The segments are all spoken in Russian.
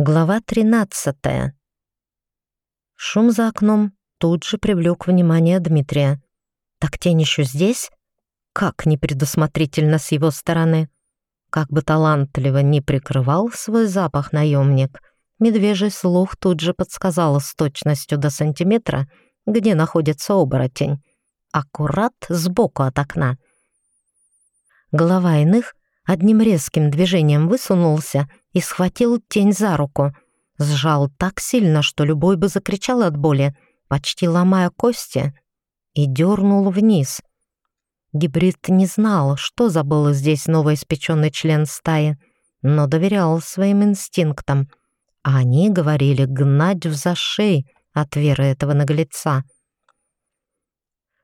Глава 13. Шум за окном тут же привлек внимание Дмитрия. Так тень еще здесь? Как непредусмотрительно с его стороны. Как бы талантливо не прикрывал свой запах наемник, медвежий слух тут же подсказал с точностью до сантиметра, где находится оборотень. Аккурат сбоку от окна. Голова иных одним резким движением высунулся и схватил тень за руку. Сжал так сильно, что любой бы закричал от боли, почти ломая кости, и дернул вниз. Гибрид не знал, что забыл здесь новоиспеченный член стаи, но доверял своим инстинктам, а они говорили гнать в зашей от веры этого наглеца.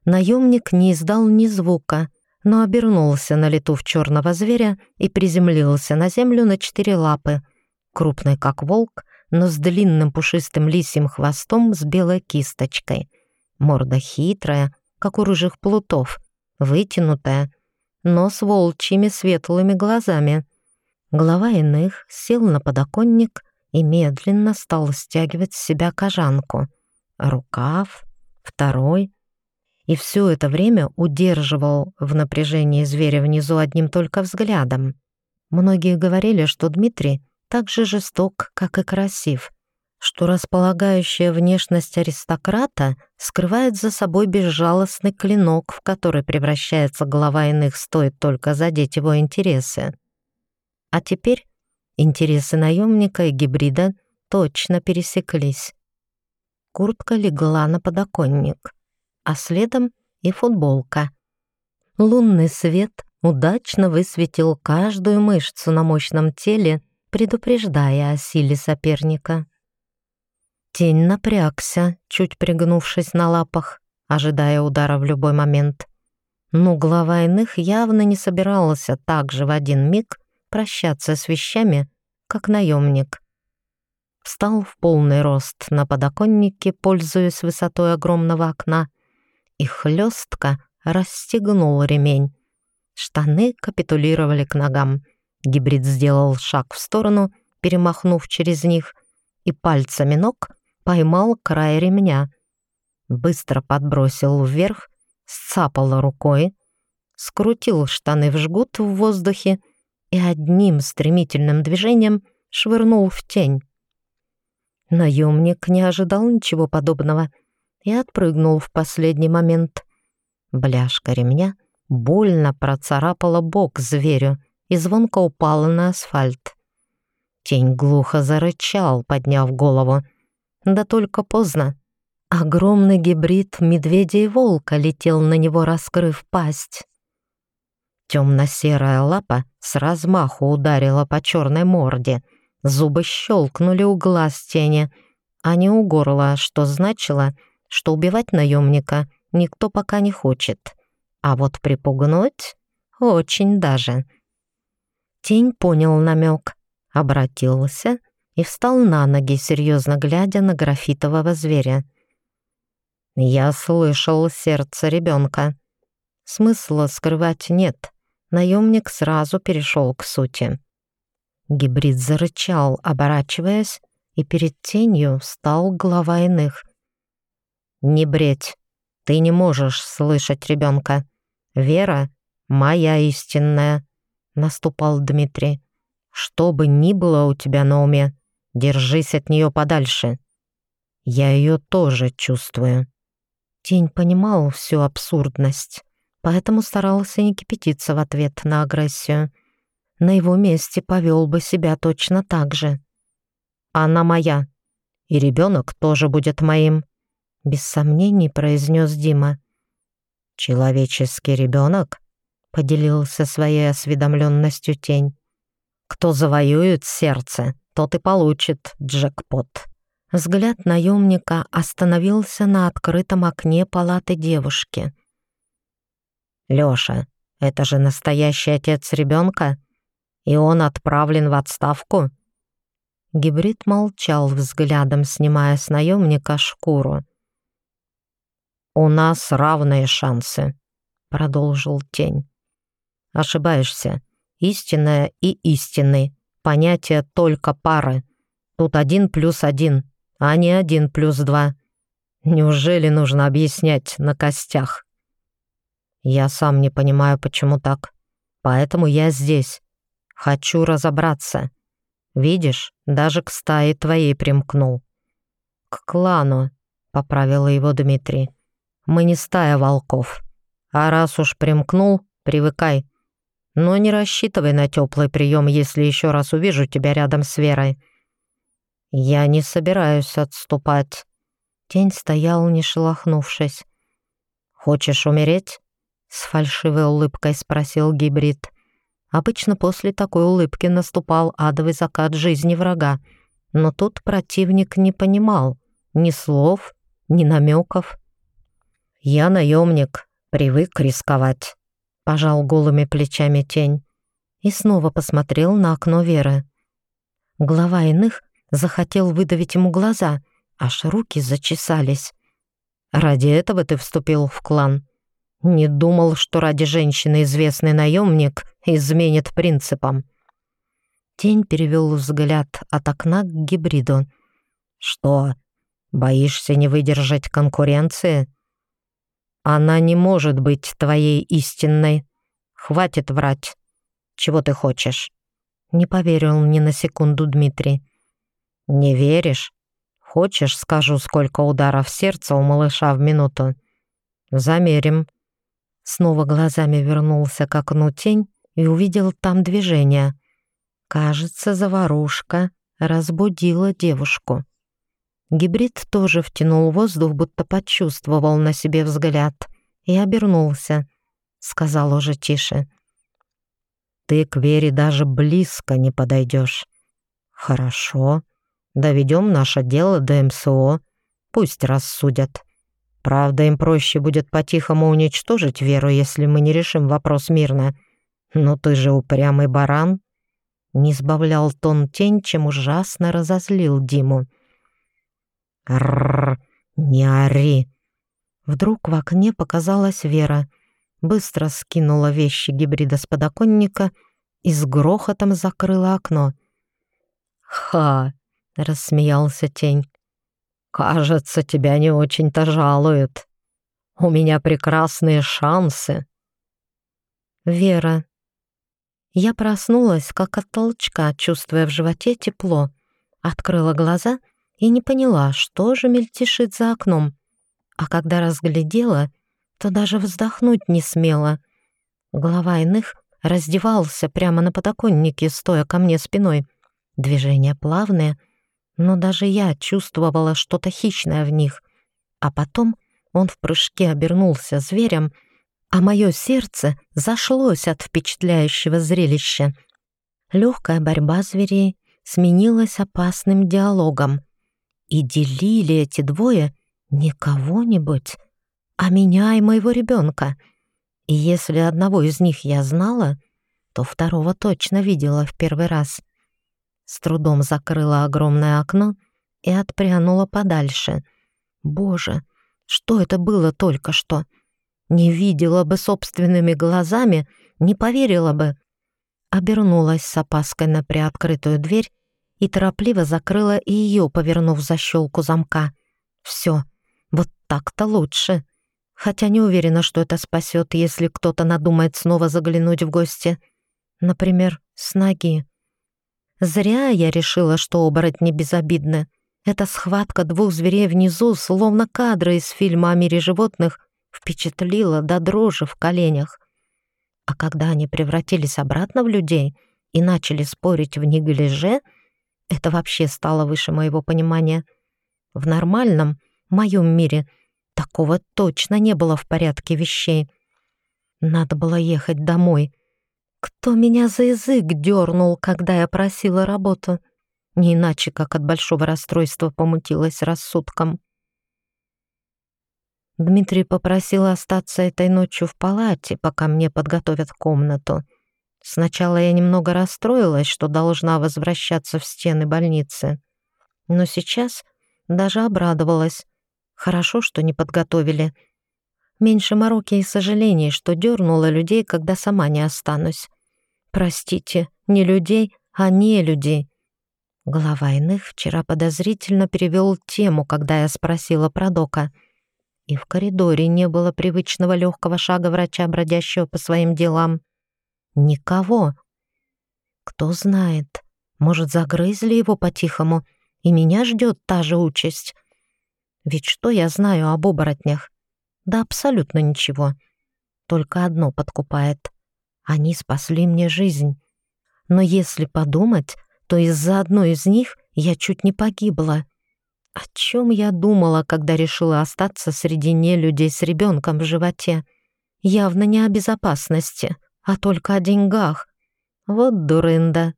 Наемник не издал ни звука, но обернулся на лету в черного зверя и приземлился на землю на четыре лапы, крупный как волк, но с длинным пушистым лисьим хвостом с белой кисточкой. Морда хитрая, как у рыжих плутов, вытянутая, но с волчьими светлыми глазами. Глава иных сел на подоконник и медленно стал стягивать с себя кожанку. Рукав, второй — и все это время удерживал в напряжении зверя внизу одним только взглядом. Многие говорили, что Дмитрий так же жесток, как и красив, что располагающая внешность аристократа скрывает за собой безжалостный клинок, в который превращается глава иных, стоит только задеть его интересы. А теперь интересы наемника и гибрида точно пересеклись. Куртка легла на подоконник а следом и футболка. Лунный свет удачно высветил каждую мышцу на мощном теле, предупреждая о силе соперника. Тень напрягся, чуть пригнувшись на лапах, ожидая удара в любой момент. Но глава иных явно не собирался так же в один миг прощаться с вещами, как наемник. Встал в полный рост на подоконнике, пользуясь высотой огромного окна, и хлестко расстегнул ремень. Штаны капитулировали к ногам. Гибрид сделал шаг в сторону, перемахнув через них, и пальцами ног поймал край ремня. Быстро подбросил вверх, сцапал рукой, скрутил штаны в жгут в воздухе и одним стремительным движением швырнул в тень. Наемник не ожидал ничего подобного — и отпрыгнул в последний момент. Бляшка ремня больно процарапала бок зверю и звонко упала на асфальт. Тень глухо зарычал, подняв голову. Да только поздно. Огромный гибрид медведя и волка летел на него, раскрыв пасть. Темно-серая лапа с размаху ударила по черной морде. Зубы щелкнули у глаз тени, а не у горла, что значило — что убивать наемника никто пока не хочет, а вот припугнуть очень даже. Тень понял намек, обратился и встал на ноги, серьезно глядя на графитового зверя. Я слышал сердце ребенка. Смысла скрывать нет. Наемник сразу перешел к сути. Гибрид зарычал, оборачиваясь, и перед тенью встал глава иных — «Не бредь. Ты не можешь слышать ребенка. Вера — моя истинная», — наступал Дмитрий. «Что бы ни было у тебя на уме, держись от нее подальше. Я ее тоже чувствую». Тень понимал всю абсурдность, поэтому старался не кипятиться в ответ на агрессию. На его месте повел бы себя точно так же. «Она моя, и ребенок тоже будет моим», без сомнений произнес Дима. «Человеческий ребенок?» — поделился своей осведомленностью тень. «Кто завоюет сердце, тот и получит джекпот». Взгляд наемника остановился на открытом окне палаты девушки. «Лёша, это же настоящий отец ребенка, и он отправлен в отставку?» Гибрид молчал взглядом, снимая с наемника шкуру. «У нас равные шансы», — продолжил тень. «Ошибаешься. Истинное и истинный. Понятие только пары. Тут один плюс один, а не один плюс два. Неужели нужно объяснять на костях? Я сам не понимаю, почему так. Поэтому я здесь. Хочу разобраться. Видишь, даже к стае твоей примкнул. К клану, поправила его Дмитрий. Мы не стая волков. А раз уж примкнул, привыкай. Но не рассчитывай на теплый прием, если еще раз увижу тебя рядом с Верой. Я не собираюсь отступать. Тень стоял, не шелохнувшись. «Хочешь умереть?» — с фальшивой улыбкой спросил гибрид. Обычно после такой улыбки наступал адовый закат жизни врага, но тут противник не понимал ни слов, ни намеков. «Я наемник, привык рисковать», — пожал голыми плечами тень и снова посмотрел на окно Веры. Глава иных захотел выдавить ему глаза, аж руки зачесались. «Ради этого ты вступил в клан? Не думал, что ради женщины известный наемник изменит принципам?» Тень перевел взгляд от окна к гибриду. «Что, Боишься не выдержать конкуренции? Она не может быть твоей истинной. Хватит врать. Чего ты хочешь? Не поверил ни на секунду Дмитрий. Не веришь? Хочешь, скажу, сколько ударов сердца у малыша в минуту? Замерим. Снова глазами вернулся к окну тень и увидел там движение. Кажется, заварушка разбудила девушку. Гибрид тоже втянул воздух, будто почувствовал на себе взгляд, и обернулся. Сказал уже тише. «Ты к Вере даже близко не подойдешь». «Хорошо. Доведем наше дело до МСО. Пусть рассудят. Правда, им проще будет по-тихому уничтожить Веру, если мы не решим вопрос мирно. Но ты же упрямый баран». Не сбавлял тон тень, чем ужасно разозлил Диму. Рррр, не ори. Вдруг в окне показалась Вера, быстро скинула вещи гибрида с подоконника и с грохотом закрыла окно. «Ха!» — рассмеялся тень. «Кажется, тебя не очень-то жалуют. У меня прекрасные шансы». «Вера». Я проснулась, как от толчка, чувствуя в животе тепло. Открыла глаза — и не поняла, что же мельтешит за окном. А когда разглядела, то даже вздохнуть не смела. Глава иных раздевался прямо на подоконнике, стоя ко мне спиной. Движения плавные, но даже я чувствовала что-то хищное в них. А потом он в прыжке обернулся зверем, а мое сердце зашлось от впечатляющего зрелища. Легкая борьба зверей сменилась опасным диалогом. И делили эти двое не кого-нибудь, а меня и моего ребенка. И если одного из них я знала, то второго точно видела в первый раз. С трудом закрыла огромное окно и отпрянула подальше. Боже, что это было только что? Не видела бы собственными глазами, не поверила бы. Обернулась с опаской на приоткрытую дверь и торопливо закрыла и ее, повернув защелку замка. Все, вот так-то лучше. Хотя не уверена, что это спасет, если кто-то надумает снова заглянуть в гости. Например, с ноги. Зря я решила, что оборотни безобидны. Эта схватка двух зверей внизу, словно кадры из фильма о мире животных, впечатлила до дрожи в коленях. А когда они превратились обратно в людей и начали спорить в неглиже, это вообще стало выше моего понимания. В нормальном, моем мире такого точно не было в порядке вещей. Надо было ехать домой. Кто меня за язык дернул, когда я просила работу? Не иначе, как от большого расстройства помутилась рассудком. Дмитрий попросил остаться этой ночью в палате, пока мне подготовят комнату. Сначала я немного расстроилась, что должна возвращаться в стены больницы. Но сейчас даже обрадовалась. Хорошо, что не подготовили. Меньше мороки и сожалений, что дернула людей, когда сама не останусь. Простите, не людей, а не людей. Глава иных вчера подозрительно перевел тему, когда я спросила про Дока. И в коридоре не было привычного легкого шага врача, бродящего по своим делам. Никого. Кто знает, может, загрызли его по-тихому, и меня ждет та же участь. Ведь что я знаю об оборотнях? Да абсолютно ничего. Только одно подкупает. Они спасли мне жизнь. Но если подумать, то из-за одной из них я чуть не погибла. О чем я думала, когда решила остаться среди нелюдей с ребенком в животе? Явно не о безопасности, а только о деньгах. Вот дурында.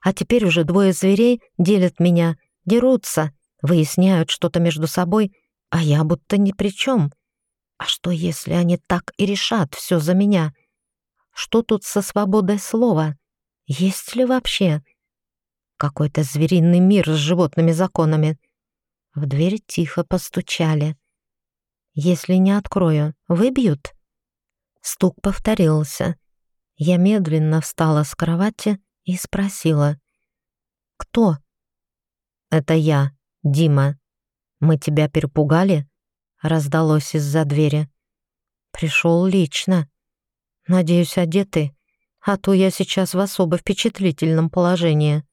А теперь уже двое зверей делят меня, дерутся, выясняют что-то между собой, а я будто ни при чем. А что, если они так и решат все за меня? Что тут со свободой слова? Есть ли вообще? Какой-то звериный мир с животными законами. В дверь тихо постучали. Если не открою, выбьют? Стук повторился. Я медленно встала с кровати и спросила. «Кто?» «Это я, Дима. Мы тебя перепугали?» Раздалось из-за двери. «Пришел лично. Надеюсь, одетый, а то я сейчас в особо впечатлительном положении».